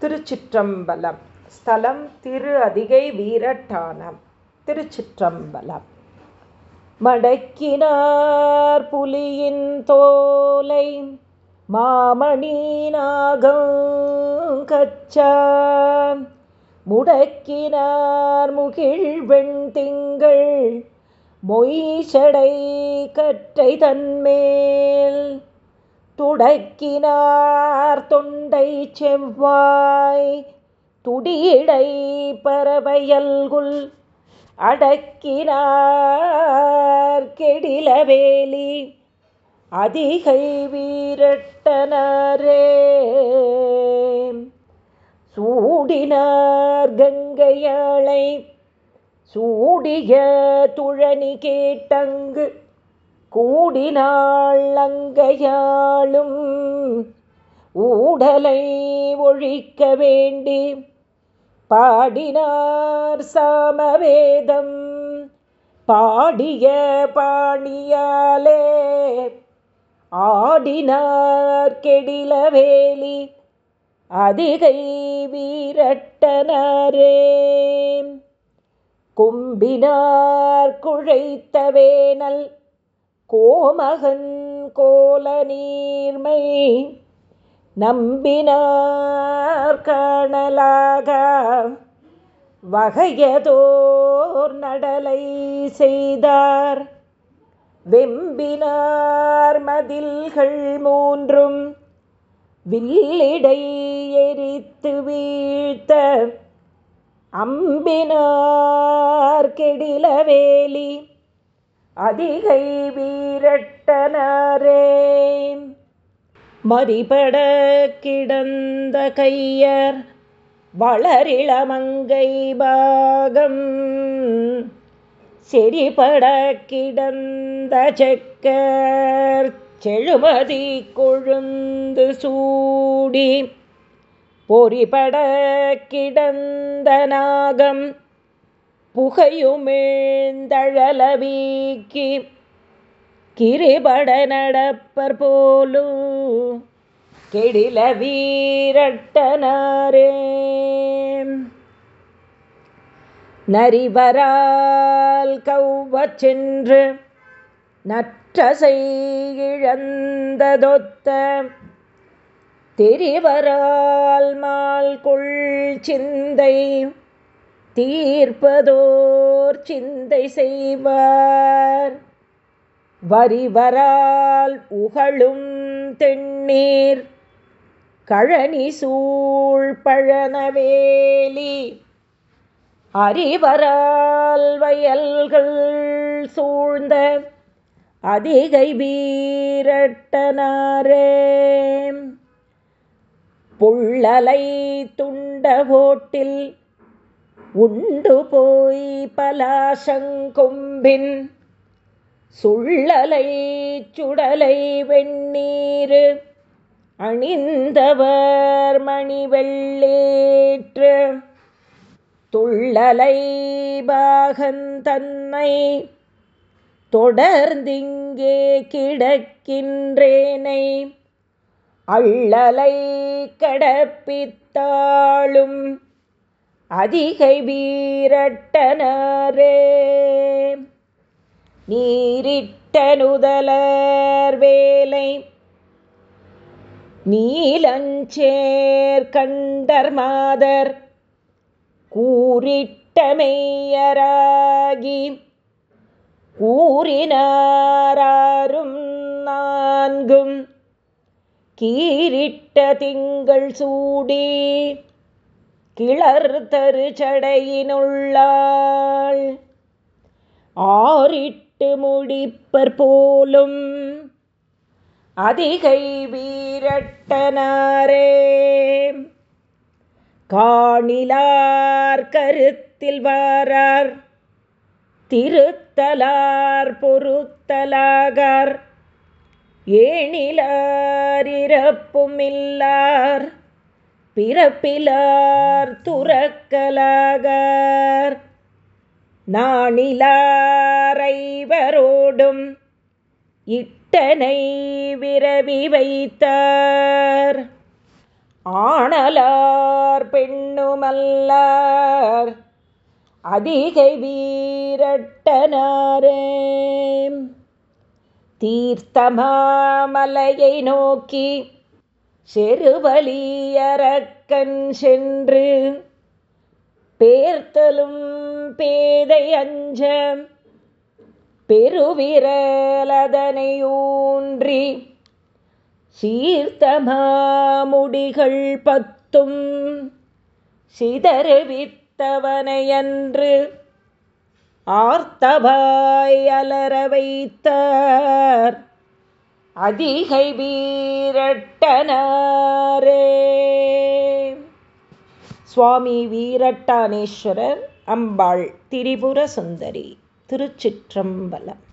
திருச்சிற்றம்பலம். ஸ்தலம் திரு அதிகை வீரட்டானம். திருச்சிற்றம்பலம். மடக்கினார் புலியின் தோலை மாமணி நாகம் கச்சா. முடக்கினார் முகிழ் வெண் திங்கள் மொய்சடை கற்றை தன்மேல். துடக்கினார் தொண்டை செவ்வாய் துடியடை பறவையல்குல் அடக்கினார் கெடிலவேலி அதிகை வீரட்டனரே. சூடினார் கங்கையாளை சூடிய துழனி கேட்டங்கு கூடினாள் அங்கையாளும் ஊடலை ஒழிக்க வேண்டி பாடினார் சாமவேதம். பாடிய பாணியாலே ஆடினார் கெடிலவேலி அதிகை வீரட்டனரே. கும்பினார் குழைத்த வேனல் கோமகன் கோல நீர்மை நம்பினார் காணலாக வகையதோர் நடலை செய்தார். வெம்பினார் மதில்கள் மூன்றும் வில்லிடை எரித்து வீழ்த்த அம்பினார் கெடிலவேலி அதிகை வீரட்டனரே. மறிபட கிடந்த கையர் வளரிளமங்கை பாகம். செறிபட கிடந்த செக்கர் செழுமதி கொழுந்து சூடி. பொறிபட கிடந்த நாகம் புகையுமிழ்ந்தழலவீக்கி கிரிபட நடப்பர் போலும் கெடில வீரட்டனாரே நரிவரால் கௌவச் சென்று நற்றசை இழந்ததொத்த தெரிவரால் மால் கொள் சிந்தை தீர்ப்பதோர் சிந்தை செய்வார். வரிவரால் உகழும் தென்னீர் கழனி சூழ் பழனவேலி. அறிவரால் வயல்கள் சூழ்ந்த அதிகை வீரட்டனாரே. புள்ளலை துண்ட ஓட்டில் உண்டு போய் பலாசங்கொம்பின் சுள்ளலை சுடலை வெண்ணீர் அணிந்தவர் மணிவெள்ளேற்று. துள்ளலை பாகந்தன்னை தொடர்ந்திங்கே கிடக்கின்றேனை. அள்ளலை கடப்பித்தாளும் அதிகை வீரட்டனரே நீரிட்டனுதலர் வேலை நீலஞ்சேர் கண்டர் மாதர் கூறிட்டமையராகி கூறினாரும் நான்கும் கீரிட்ட திங்கள் சூடி கிளர் தரு சடையினுள்ளாள் ஆறிட்டு முடிப்பர் போலும் அதிகை வீரட்டனாரே. காணிலார் கருத்தில் வாரார் திருத்தலார் பொருத்தலாகார். ஏணிலார் இறப்புமில்லார் இல்லார் பிறப்பிலார் துறக்கலாகார். நாணிலாரைவரோடும் இட்டனை விரவி வைத்தார். ஆணலார் பெண்ணுமல்லார் அதிகை வீரட்டனாரே. தீர்த்தமாமலையை நோக்கி செருவலியரக்கன் சென்று பேர்த்தலும் பேதை அஞ்ச பெருவிரலதனையூன்றி சீர்த்தமாமுடிகள் பத்தும் சிதறுவித்தவனையன்று ஆர்த்தபாய் அலர வைத்தார். அதிகை வீரட்டனாரே சுவாமி வீரட்டானேஸ்வரர் அம்பாள் திரிபுர சுந்தரி திருச்சிற்றம்பலம்.